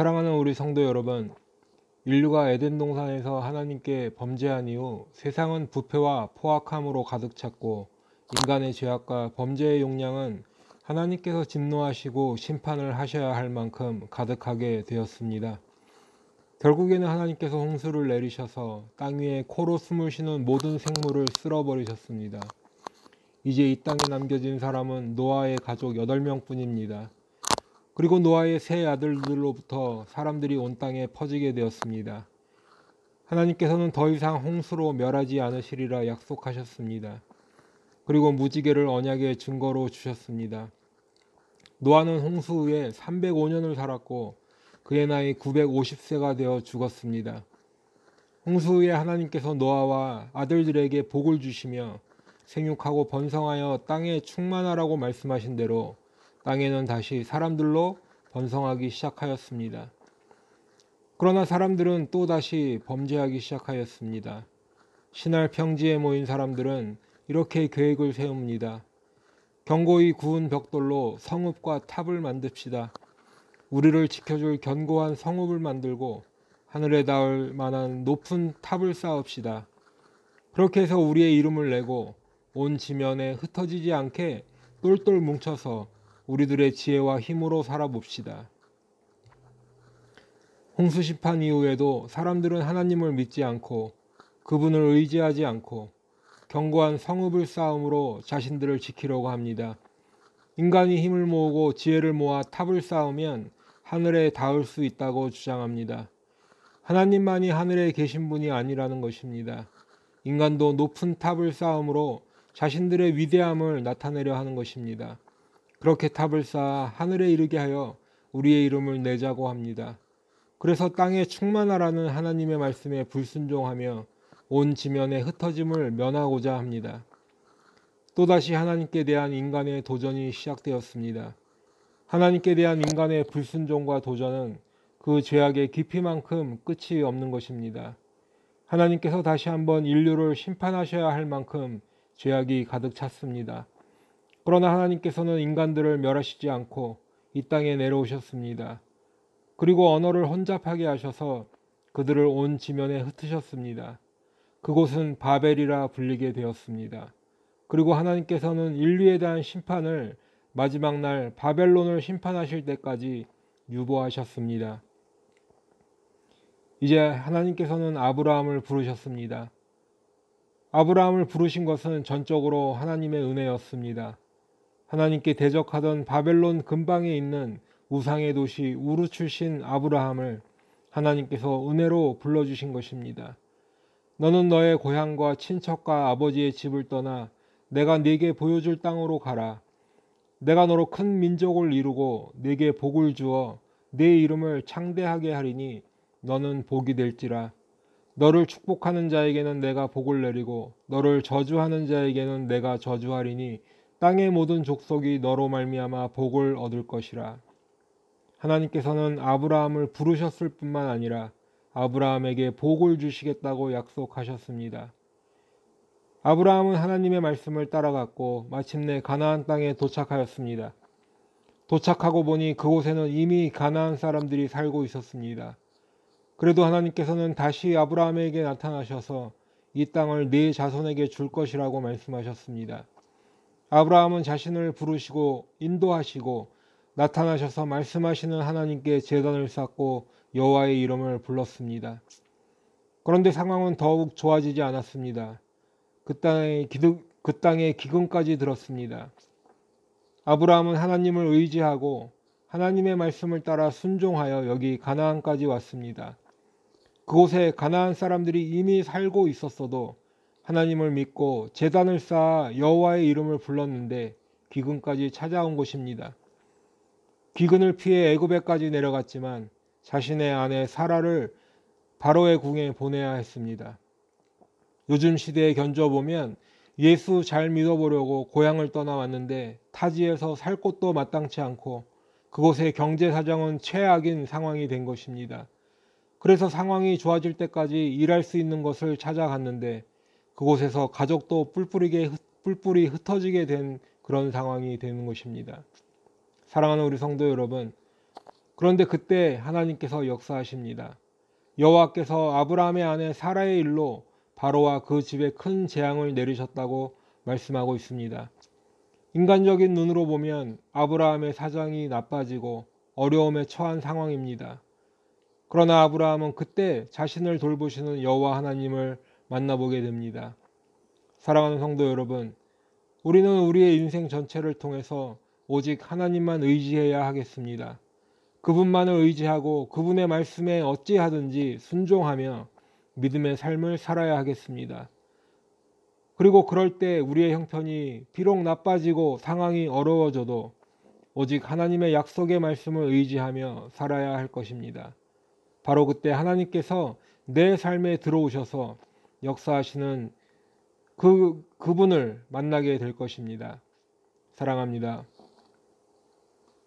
사랑하는 우리 성도 여러분, 인류가 에덴 동산에서 하나님께 범죄한 이후 세상은 부패와 포악함으로 가득 찼고 인간의 죄악과 범죄의 용량은 하나님께서 진노하시고 심판을 하셔야 할 만큼 가득하게 되었습니다. 결국에는 하나님께서 홍수를 내리셔서 땅 위에 코로 숨을 쉬는 모든 생물을 쓸어버리셨습니다. 이제 이 땅에 남겨진 사람은 노아의 가족 8명 뿐입니다. 그리고 노아의 세 아들들로부터 사람들이 온 땅에 퍼지게 되었습니다. 하나님께서는 더 이상 홍수로 멸하지 않으시리라 약속하셨습니다. 그리고 무지개를 언약의 증거로 주셨습니다. 노아는 홍수 후에 305년을 살았고 그의 나이 950세가 되어 죽었습니다. 홍수 후에 하나님께서 노아와 아들들에게 복을 주시며 생육하고 번성하여 땅에 충만하라고 말씀하신 대로 땅에는 다시 사람들로 번성하기 시작하였습니다. 그러나 사람들은 또 다시 범죄하기 시작하였습니다. 신할 평지에 모인 사람들은 이렇게 계획을 세웁니다. 견고히 구운 벽돌로 성읍과 탑을 만듭시다. 우리를 지켜줄 견고한 성읍을 만들고 하늘에 닿을 만한 높은 탑을 쌓읍시다. 그렇게 해서 우리의 이름을 내고 온 지면에 흩어지지 않게 똘똘 뭉쳐서 우리들의 지혜와 힘으로 살아봅시다. 홍수 심판 이후에도 사람들은 하나님을 믿지 않고 그분을 의지하지 않고 견고한 성읍을 쌓음으로 자신들을 지키려고 합니다. 인간이 힘을 모으고 지혜를 모아 탑을 쌓으면 하늘에 닿을 수 있다고 주장합니다. 하나님만이 하늘에 계신 분이 아니라는 것입니다. 인간도 높은 탑을 쌓음으로 자신들의 위대함을 나타내려 하는 것입니다. 그렇게 탑을 쌓아 하늘에 이르게 하여 우리의 이름을 내자고 합니다. 그래서 땅에 충만하라는 하나님의 말씀에 불순종하며 온 지면의 흩어짐을 면하고자 합니다. 또다시 하나님께 대한 인간의 도전이 시작되었습니다. 하나님께 대한 인간의 불순종과 도전은 그 죄악의 깊이만큼 끝이 없는 것입니다. 하나님께서 다시 한번 인류를 심판하셔야 할 만큼 죄악이 가득 찼습니다. 그러나 하나님께서는 인간들을 멸하시지 않고 이 땅에 내려오셨습니다. 그리고 언어를 혼잡하게 하셔서 그들을 온 지면에 흩으셨습니다. 그곳은 바벨이라 불리게 되었습니다. 그리고 하나님께서는 인류에 대한 심판을 마지막 날 바벨론을 심판하실 때까지 유보하셨습니다. 이제 하나님께서는 아브라함을 부르셨습니다. 아브라함을 부르신 것은 전적으로 하나님의 은혜였습니다. 하나님께 대적하던 바벨론 근방에 있는 우상의 도시 우르 출신 아브라함을 하나님께서 은혜로 불러주신 것입니다. 너는 너의 고향과 친척과 아버지의 집을 떠나 내가 네게 보여줄 땅으로 가라. 내가 너로 큰 민족을 이루고 네게 복을 주어 네 이름을 창대하게 하리니 너는 복이 될지라. 너를 축복하는 자에게는 내가 복을 내리고 너를 저주하는 자에게는 내가 저주하리니 땅의 모든 족속이 너로 말미암아 복을 얻을 것이라. 하나님께서는 아브라함을 부르셨을 뿐만 아니라 아브라함에게 복을 주시겠다고 약속하셨습니다. 아브라함은 하나님의 말씀을 따라갔고 마침내 가나안 땅에 도착하였습니다. 도착하고 보니 그곳에는 이미 가나안 사람들이 살고 있었습니다. 그래도 하나님께서는 다시 아브라함에게 나타나셔서 이 땅을 네 자손에게 줄 것이라고 말씀하셨습니다. 아브라함은 자신을 부르시고 인도하시고 나타나셔서 말씀하시는 하나님께 제단을 쌓고 여호와의 이름을 불렀습니다. 그런데 상황은 더욱 좋아지지 않았습니다. 그 땅에 기득, 그 땅에 기근까지 들었습니다. 아브라함은 하나님을 의지하고 하나님의 말씀을 따라 순종하여 여기 가나안까지 왔습니다. 그곳에 가나안 사람들이 이미 살고 있었어도 하나님을 믿고 제단을 쌓아 여호와의 이름을 불렀는데 기근까지 찾아온 곳입니다. 기근을 피해 애굽에까지 내려갔지만 자신의 아내 사라를 바로의 궁에 보내야 했습니다. 요즘 시대에 견져보면 예수 잘 믿어보려고 고향을 떠나왔는데 타지에서 살 곳도 마땅치 않고 그곳의 경제 사정은 최악인 상황이 된 것입니다. 그래서 상황이 좋아질 때까지 일할 수 있는 것을 찾아갔는데 그곳에서 가족도 뿔뿔이게 뿔뿔이 흩어지게 된 그런 상황이 되는 것입니다. 사랑하는 우리 성도 여러분, 그런데 그때 하나님께서 역사하십니다. 여호와께서 아브라함의 아내 사라의 일로 바로와 그 집에 큰 재앙을 내리셨다고 말씀하고 있습니다. 인간적인 눈으로 보면 아브라함의 사정이 나빠지고 어려움에 처한 상황입니다. 그러나 아브라함은 그때 자신을 돌보시는 여호와 하나님을 만나보게 됩니다. 사랑하는 성도 여러분, 우리는 우리의 인생 전체를 통해서 오직 하나님만 의지해야 하겠습니다. 그분만을 의지하고 그분의 말씀에 어찌하든지 순종하며 믿음의 삶을 살아야 하겠습니다. 그리고 그럴 때 우리의 형편이 비록 나빠지고 상황이 어려워져도 오직 하나님의 약속의 말씀을 의지하며 살아야 할 것입니다. 바로 그때 하나님께서 내 삶에 들어오셔서 역사하시는 그, 그분을 만나게 될 것입니다. 사랑합니다.